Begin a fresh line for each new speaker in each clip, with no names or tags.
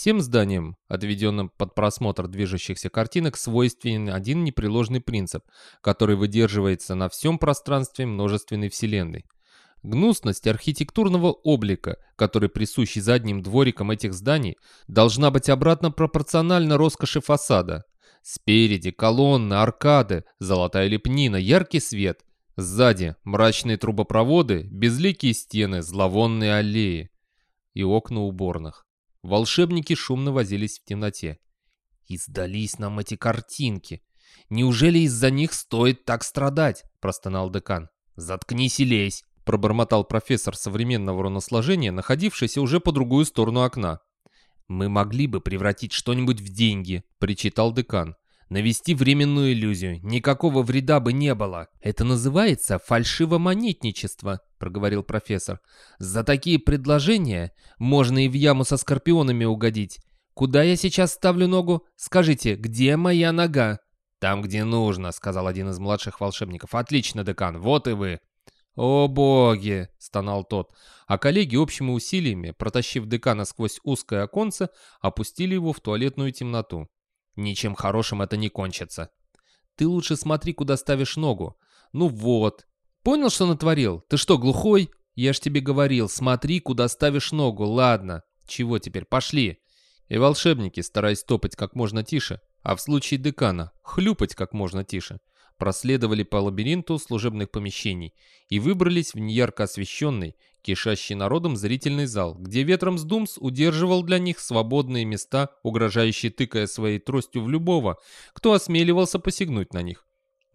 Всем зданиям, отведенным под просмотр движущихся картинок, свойственен один непреложный принцип, который выдерживается на всем пространстве множественной вселенной. Гнусность архитектурного облика, который присущий задним дворикам этих зданий, должна быть обратно пропорциональна роскоши фасада. Спереди колонны, аркады, золотая лепнина, яркий свет. Сзади мрачные трубопроводы, безликие стены, зловонные аллеи и окна уборных. Волшебники шумно возились в темноте. «И сдались нам эти картинки! Неужели из-за них стоит так страдать?» – простонал декан. «Заткнись и лезь!» – пробормотал профессор современного руносложения, находившийся уже по другую сторону окна. «Мы могли бы превратить что-нибудь в деньги», — причитал декан. «Навести временную иллюзию. Никакого вреда бы не было. Это называется фальшивомонетничество», — проговорил профессор. «За такие предложения можно и в яму со скорпионами угодить. Куда я сейчас ставлю ногу? Скажите, где моя нога?» «Там, где нужно», — сказал один из младших волшебников. «Отлично, декан, вот и вы». «О боги!» — стонал тот. А коллеги общими усилиями, протащив декана сквозь узкое оконце, опустили его в туалетную темноту. «Ничем хорошим это не кончится. Ты лучше смотри, куда ставишь ногу. Ну вот. Понял, что натворил? Ты что, глухой? Я ж тебе говорил, смотри, куда ставишь ногу. Ладно. Чего теперь? Пошли!» И волшебники, стараясь топать как можно тише, а в случае декана хлюпать как можно тише, проследовали по лабиринту служебных помещений и выбрались в неярко освещенный, кишащий народом зрительный зал, где ветром с Думс удерживал для них свободные места, угрожающие тыкая своей тростью в любого, кто осмеливался посягнуть на них.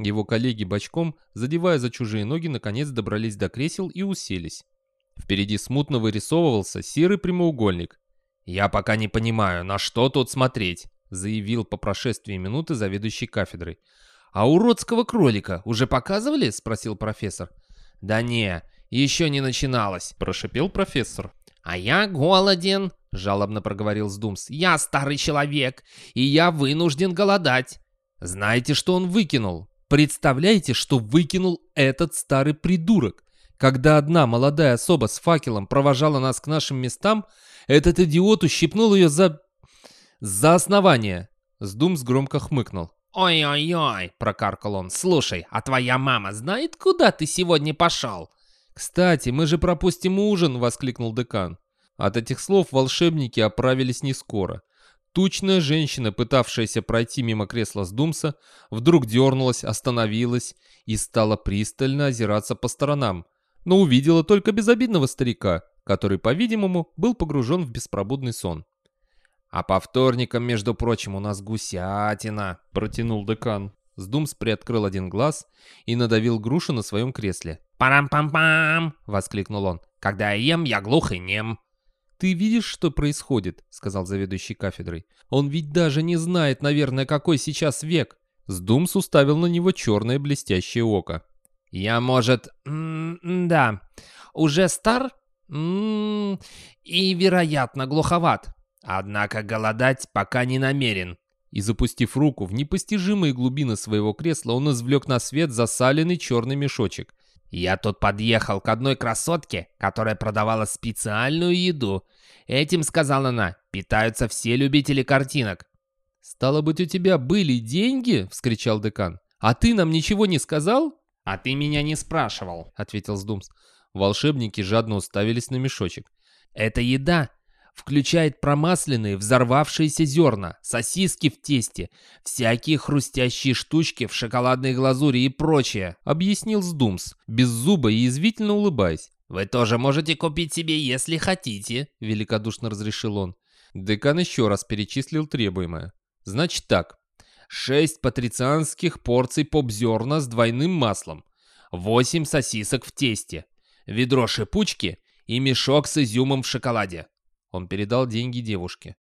Его коллеги бочком, задевая за чужие ноги, наконец добрались до кресел и уселись. Впереди смутно вырисовывался серый прямоугольник. «Я пока не понимаю, на что тут смотреть», заявил по прошествии минуты заведующий кафедрой. «А уродского кролика уже показывали?» — спросил профессор. «Да не, еще не начиналось», — прошипел профессор. «А я голоден», — жалобно проговорил Сдумс. «Я старый человек, и я вынужден голодать». «Знаете, что он выкинул? Представляете, что выкинул этот старый придурок? Когда одна молодая особа с факелом провожала нас к нашим местам, этот идиот ущипнул ее за... за основание». Сдумс громко хмыкнул.
«Ой-ой-ой», — прокаркал он, — «слушай, а твоя мама знает, куда ты сегодня пошел?»
«Кстати, мы же пропустим ужин!» — воскликнул декан. От этих слов волшебники оправились не скоро. Тучная женщина, пытавшаяся пройти мимо кресла Сдумса, вдруг дернулась, остановилась и стала пристально озираться по сторонам, но увидела только безобидного старика, который, по-видимому, был погружен в беспробудный сон. «А по вторникам, между прочим, у нас гусятина», — протянул декан. Сдумс приоткрыл один глаз и надавил грушу на своем кресле.
«Парам-пам-пам!» — воскликнул он. «Когда я ем, я глух и нем».
«Ты видишь, что происходит?» — сказал заведующий кафедрой. «Он ведь даже не знает, наверное, какой сейчас век». Сдумс уставил на него черное блестящее око.
«Я, может... Да. Уже стар? М -м и, вероятно, глуховат. Однако голодать пока не намерен.
И запустив руку в непостижимые глубины своего кресла, он извлек на свет засаленный черный мешочек.
«Я тут подъехал к одной красотке, которая продавала специальную еду. Этим, сказала она, питаются все любители картинок».
«Стало быть, у тебя были деньги?» — вскричал декан. «А ты нам ничего не сказал?»
«А ты меня не спрашивал», — ответил Сдумс.
Волшебники жадно уставились на мешочек.
«Это еда, Включает промасленные, взорвавшиеся зерна, сосиски в тесте, всякие хрустящие штучки в шоколадной глазури и прочее», —
объяснил Сдумс, без зуба и язвительно улыбаясь.
«Вы тоже можете купить себе, если хотите», — великодушно разрешил он.
Декан еще раз перечислил требуемое. «Значит так. Шесть патрицианских порций поп-зерна с двойным маслом, восемь сосисок в тесте, ведро шипучки и мешок с изюмом в шоколаде. Он передал деньги девушке.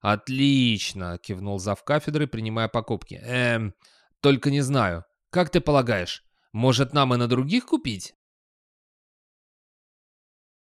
«Отлично!» — кивнул зав кафедры, принимая покупки. «Эм, только не знаю. Как ты полагаешь, может нам и на других купить?»